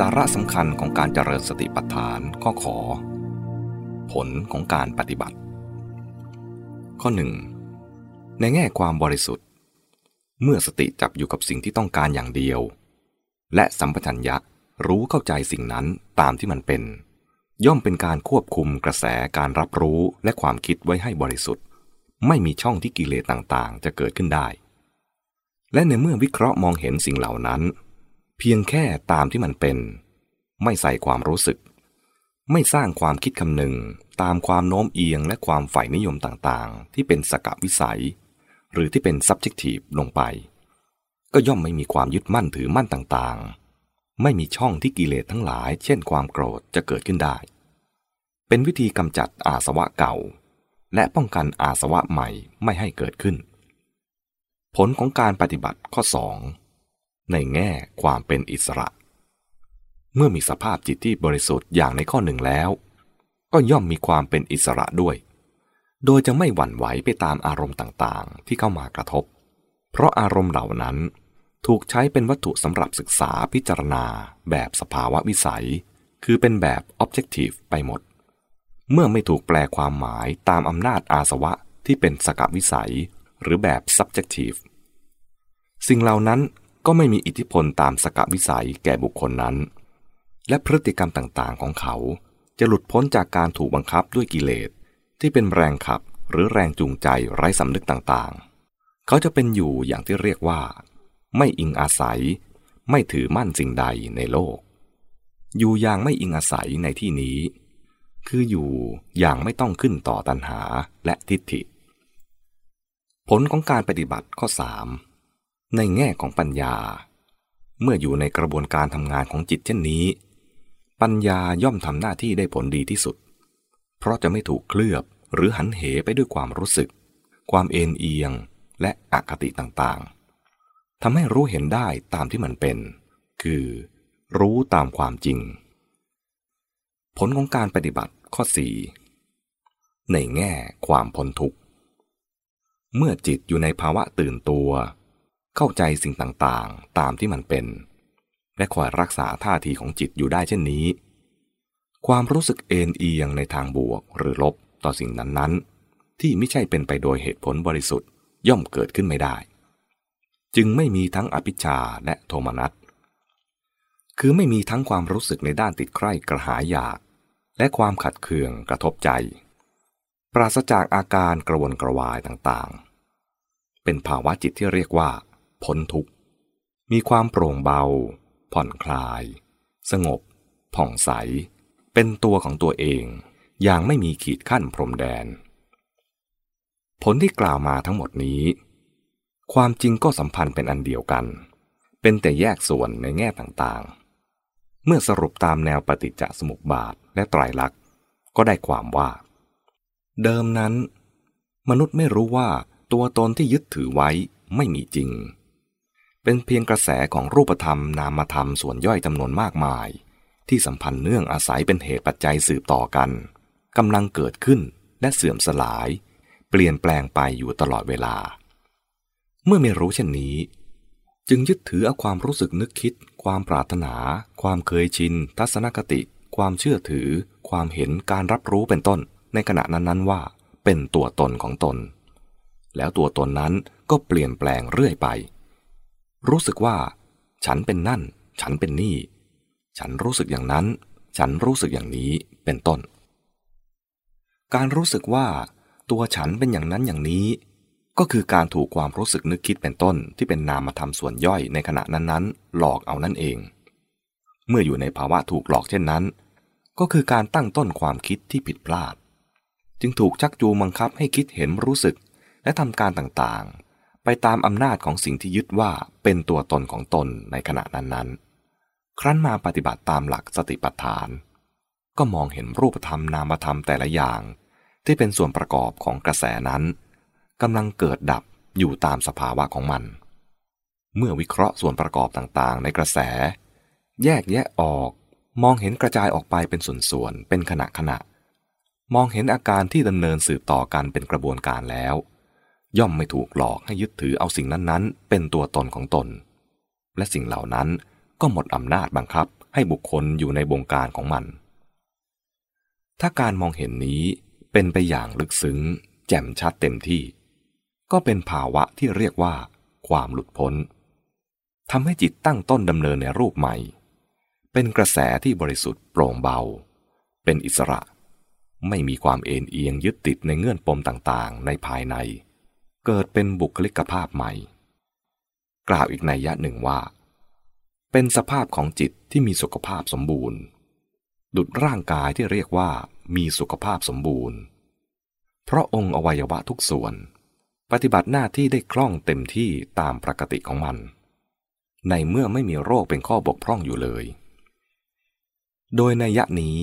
สาระสำคัญของการเจริญสติปัฏฐานข้อขอ ผลของการปฏิบัติ ข้อหนึ่งในแง่ความบริสุทธิ์ เมื่อสติจับอยู่กับสิ่งที่ต้องการอย่างเดียว และสัมปชัญญะรู้เข้าใจสิ่งนั้นตามที่มันเป็น ย่อมเป็นการควบคุมกระแสการรับรู้และความคิดไว้ให้บริสุทธิ์ ไม่มีช่องที่กิเลสต่างๆ จะเกิดขึ้นได้ และในเมื่อวิเคราะห์มองเห็นสิ่งเหล่านั้น เพียงแค่ตามที่มันเป็น ไม่ใส่ความรู้สึก ไม่สร้างความคิดคำนึงตามความโน้มเอียงและความฝ่ายนิยมต่างๆ ที่เป็นสกวิสัย หรือที่เป็น subjective ลงไป ก็ย่อมไม่มีความยึดมั่นถือมั่นต่างๆ ไม่มีช่องที่กิเลสทั้งหลาย เช่นความโกรธจะเกิดขึ้นได้ เป็นวิธีกำจัดอาสวะเก่า และป้องกันอาสวะใหม่ไม่ให้เกิดขึ้น ผลของการปฏิบัติข้อ 2 ในแง่ความเป็นอิสระ เมื่อมีสภาพจิตที่บริสุทธิ์อย่างในข้อหนึ่งแล้ว ก็ย่อมมีความเป็นอิสระด้วย โดยจะไม่หวั่นไหวไปตามอารมณ์ต่างๆ ที่เข้ามากระทบ เพราะอารมณ์เหล่านั้นถูกใช้เป็นวัตถุสำหรับศึกษาพิจารณา แบบสภาวะวิสัย คือเป็นแบบ objective ไปหมด เมื่อไม่ถูกแปลความหมายตามอำนาจอาสวะที่เป็นสกวิสัย หรือแบบ subjective สิ่งเหล่านั้น ก็ไม่มีอิทธิพลตามสกับวิสัยแก่บุคคลนั้น และพฤติกรรมต่างๆของเขา จะหลุดพ้นจากการถูกบังคับด้วยกิเลส ที่เป็นแรงขับหรือแรงจูงใจไร้สำนึกต่างๆ เขาจะเป็นอยู่อย่างที่เรียกว่า ไม่อิงอาศัย ไม่ถือมั่นสิ่งใดในโลก อยู่อย่างไม่อิงอาศัยในที่นี้ คืออยู่อย่างไม่ต้องขึ้นต่อตัณหาและทิฏฐิ ผลของการปฏิบัติข้อ3 ในแง่ของปัญญา เมื่ออยู่ในกระบวนการทำงานของจิตเช่นนี้ ปัญญาย่อมทำหน้าที่ได้ผลดีที่สุด เพราะจะไม่ถูกเคลือบหรือหันเหไปด้วยความรู้สึก ความเอ็นเอียงและอคติต่างๆทำให้รู้เห็นได้ตามที่มันเป็น คือ รู้ตามความจริง ผลของการปฏิบัติข้อ 4 ในแง่ความพ้นทุกข์เมื่อจิตอยู่ในภาวะตื่นตัว เข้าใจสิ่งต่างๆ ตามที่มันเป็น และคอยรักษาท่าทีของจิตอยู่ได้เช่นนี้ ความรู้สึกเอ็นเอียงในทางบวกหรือลบต่อสิ่งนั้นๆ ที่ไม่ใช่เป็นไปโดยเหตุผลบริสุทธิ์ย่อมเกิดขึ้นไม่ได้ จึงไม่มีทั้งอภิชาและโทมนัสคือไม่มีทั้งความรู้สึกในด้านติดใคร่กระหายอยาก และความขัดเคืองกระทบใจ ปราศจากอาการกระวนกระวายต่างๆ เป็นภาวะจิตที่เรียกว่า พ้นทุกข์ มีความโปร่งเบา ผ่อนคลาย สงบ ผ่องใส เป็นตัวของตัวเอง อย่างไม่มีขีดขั้นพรมแดน ผลที่กล่าวมาทั้งหมดนี้ ความจริงก็สัมพันธ์เป็นอันเดียวกัน เป็นแต่แยกส่วนในแง่ต่างๆ เมื่อสรุปตามแนวปฏิจจสมุปบาทและไตรลักษณ์ก็ได้ความว่า เดิมนั้น มนุษย์ไม่รู้ว่าตัวตนที่ยึดถือไว้ไม่มีจริง เป็นเพียงกระแสของรูปธรรมนามธรรมส่วนย่อยจำนวนมากมาย ที่สัมพันธ์เนื่องอาศัยเป็นเหตุปัจจัยสืบต่อกันกำลังเกิดขึ้นและเสื่อมสลาย เปลี่ยนแปลงไปอยู่ตลอดเวลา เมื่อไม่รู้เช่นนี้ จึงยึดถือเอาความรู้สึกนึกคิด ความปรารถนา ความเคยชิน ทัศนคติ ความเชื่อถือ ความเห็นการรับรู้เป็นต้น ในขณะนั้นๆว่า เป็นตัวตนของตน แล้วตัวตนนั้นก็เปลี่ยนแปลงเรื่อยไป รู้สึกว่า ฉันเป็นนั่น ฉันเป็นนี่ ฉันรู้สึกอย่างนั้น ฉันรู้สึกอย่างนี้เป็นต้น การรู้สึกว่า ตัวฉันเป็นอย่างนั้นอย่างนี้ ก็คือการถูกความรู้สึกนึกคิดเป็นต้นที่เป็นนามธรรมส่วนย่อยในขณะนั้นๆ หลอกเอานั่นเอง เมื่ออยู่ในภาวะถูกหลอกเช่นนั้น ก็คือการตั้งต้นความคิดที่ผิดพลาด จึงถูกชักจูงบังคับให้คิดเห็นรู้สึกและทำการต่างๆ ไปตามอำนาจของสิ่งที่ยึดว่าเป็นตัวตนของตนในขณะนั้นๆ ครั้นมาปฏิบัติตามหลักสติปัฏฐาน ก็มองเห็นรูปธรรมนามธรรมแต่ละอย่าง ที่เป็นส่วนประกอบของกระแสนั้นกำลังเกิดดับอยู่ตามสภาวะของมัน เมื่อวิเคราะห์ส่วนประกอบต่างๆ ในกระแส แยกแยะออก มองเห็นกระจายออกไปเป็นส่วนๆ เป็นขณะขณะ มองเห็นอาการที่ดำเนินสืบต่อกันเป็นกระบวนการแล้ว ย่อมไม่ถูกหลอกให้ยึดถือเอาสิ่งนั้นๆ เป็นตัวตนของตน และสิ่งเหล่านั้นก็หมดอำนาจบังคับให้บุคคลอยู่ในบงการของมัน ถ้าการมองเห็นนี้เป็นไปอย่างลึกซึ้ง แจ่มชัดเต็มที่ ก็เป็นภาวะที่เรียกว่า ความหลุดพ้นทำให้จิตตั้งต้นดำเนินในรูปใหม่ เป็นกระแสที่บริสุทธิ์โปร่งเบา เป็นอิสระ ไม่มีความเอ็นเอียงยึดติดในเงื่อนปมต่างๆ ในภายใน เกิดเป็นบุคลิกภาพใหม่ กล่าวอีกในยะหนึ่งว่า เป็นสภาพของจิตที่มีสุขภาพสมบูรณ์ ดุดร่างกายที่เรียกว่ามีสุขภาพสมบูรณ์ เพราะองค์อวัยวะทุกส่วน ปฏิบัติหน้าที่ได้คล่องเต็มที่ตามปกติของมัน ในเมื่อไม่มีโรคเป็นข้อบกพร่องอยู่เลย โดยในยะนี้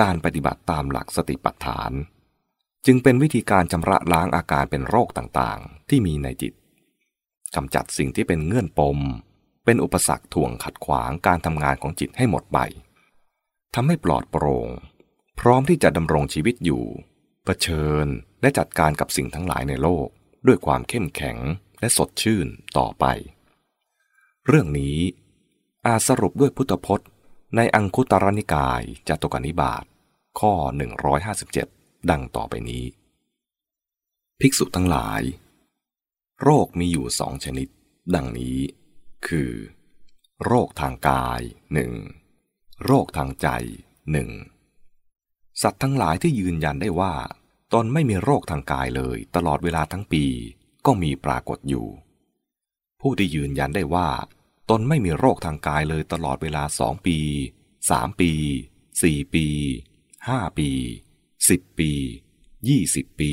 การปฏิบัติตามหลักสติปัฏฐาน จึงเป็นวิธีการชำระล้างอาการเป็นโรคต่างๆ ที่มีในจิตกำจัดสิ่งที่เป็นเงื่อนปม เป็นอุปสรรคถ่วงขัดขวางการทำงานของจิตให้หมดไปทำให้ปลอดโปร่ง พร้อมที่จะดำรงชีวิตอยู่เผชิญและจัดการกับสิ่งทั้งหลายในโลก ด้วยความเข้มแข็งและสดชื่นต่อไป เรื่องนี้อาสรุปด้วยพุทธพจน์ ในอังคุตรนิกายจตุกนิบาตข้อ 157 ดังต่อไปนี้ ภิกษุทั้งหลาย โรคมีอยู่สองชนิด ดังนี้ คือ โรคทางกายหนึ่งโรคทางใจหนึ่งสัตว์ทั้งหลายที่ยืนยันได้ว่าตนไม่มีโรคทางกายเลย ตลอดเวลาทั้งปีก็มีปรากฏอยู่ ผู้ที่ยืนยันได้ว่า ตนไม่มีโรคทางกายเลยตลอดเวลาสองปีสามปีสี่ปีห้าปี สิบปียี่สิบปี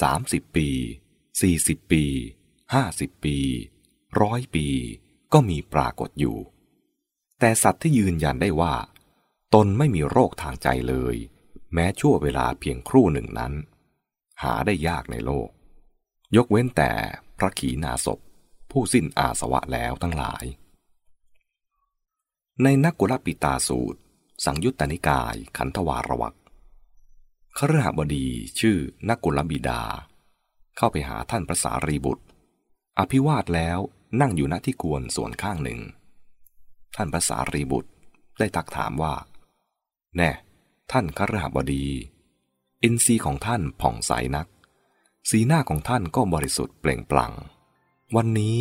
สามสิบปีสี่สิบปีห้าสิบปีร้อยปีก็มีปรากฏอยู่ แต่สัตว์ที่ยืนยันได้ว่า ตนไม่มีโรคทางใจเลย แม้ชั่วเวลาเพียงครู่หนึ่งนั้น หาได้ยากในโลก ยกเว้นแต่พระขีณาสพผู้สิ้นอาสวะแล้วทั้งหลาย ในนักกุลปิตาสูตร สังยุตตนิกายขันธวารวัก ขรหบดีชื่อนักกุลบิดา เข้าไปหาท่านพระสารีบุตร อภิวาทแล้วนั่งอยู่ณที่ควรส่วนข้างหนึ่ง ท่านพระสารีบุตรได้ตักถามว่า แน่ ท่านครหบดี อินทรีย์ของท่านผ่องใสนัก สีหน้าของท่านก็บริสุทธิ์เปล่งปลั่ง วันนี้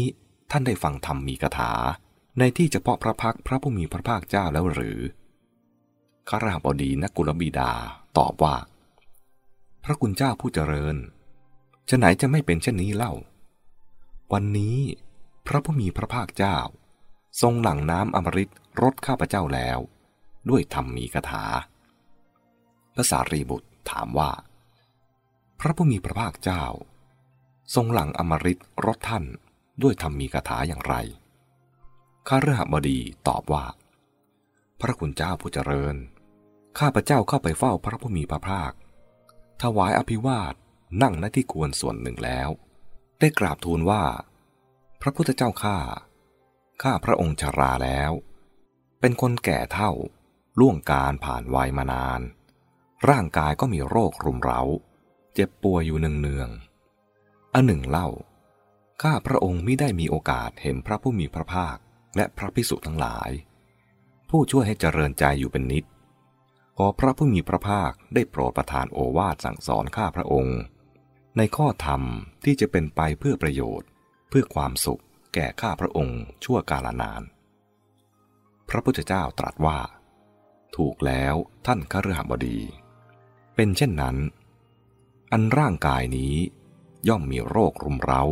ท่านได้ฟังธรรมมีคาถา ในที่เฉพาะพระพักพระผู้มีพระภาคเจ้าแล้วหรือครหบดีนักกุลบิดาตอบว่า พระคุณเจ้าผู้เจริญจะไหนจะไม่เป็นเช่นนี้เล่า วันนี้พระผู้มีพระภาคเจ้า ทรงหลั่งน้ำอมฤตรดข้าพเจ้าแล้ว ด้วยธรรมมีคาถาพระสารีบุตรถามว่า พระผู้มีพระภาคเจ้า ทรงหลังอมริตรถท่านด้วยธรรมมีคาถาอย่างไรข้าเรหบดีตอบว่า พระคุณเจ้าผู้เจริญ ข้าพระเจ้าเข้าไปเฝ้าพระผู้มีพระภาค ถวายอภิวาทนั่งณที่ควรส่วนหนึ่งแล้ว ได้กราบทูลว่า พระพุทธเจ้าข้าข้าพระองค์ชาราแล้ว เป็นคนแก่เท่าล่วงการผ่านวัยมานาน ร่างกายก็มีโรครุมเร้า เจ็บป่วยอยู่เนืองๆอันหนึ่งเล่า ข้าพระองค์ไม่ได้มีโอกาสเห็นพระผู้มีพระภาคและพระพิสุทั้งหลาย ผู้ช่วยให้เจริญใจอยู่เป็นนิด อพระผู้มีพระภาคได้โปรดประทานโอวาทสั่งสอนข้าพระองค์ ในข้อธรรมที่จะเป็นไปเพื่อประโยชน์ เพื่อความสุขแก่ข้าพระองค์ชั่วกาลนาน พระพุทธเจ้าตรัสว่า ถูกแล้วท่านคฤหบดี เป็นเช่นนั้น อันร่างกายนี้ย่อมมีโรครุมเร้า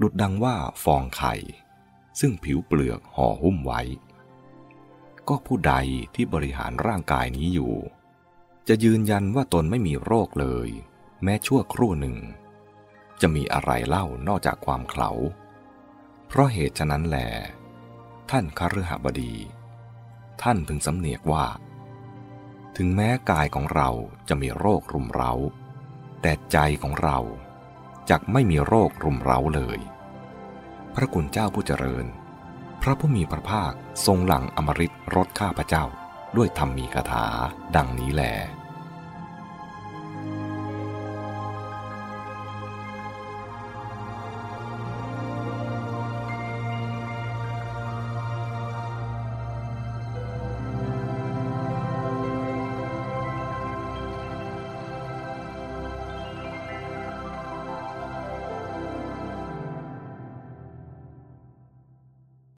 ดุดดังว่าฟองไข่ ซึ่งผิวเปลือกห่อหุ้มไว้ ก็ผู้ใดที่บริหารร่างกายนี้อยู่ จะยืนยันว่าตนไม่มีโรคเลย แม้ชั่วครู่หนึ่ง จะมีอะไรเล่านอกจากความเขาเพราะเหตุฉะนั้นแหลท่านคฤหบดี ท่านพึงสำเนียกว่า ถึงแม้กายของเราจะมีโรครุมเร้า แต่ใจของเราจะไม่มีโรครุมเร้าเลย พระคุณเจ้าผู้เจริญ พระผู้มีพระภาคทรงหลังอมริตรถข้าพระเจ้า ด้วยธรรมมีคาถา ดังนี้แหละ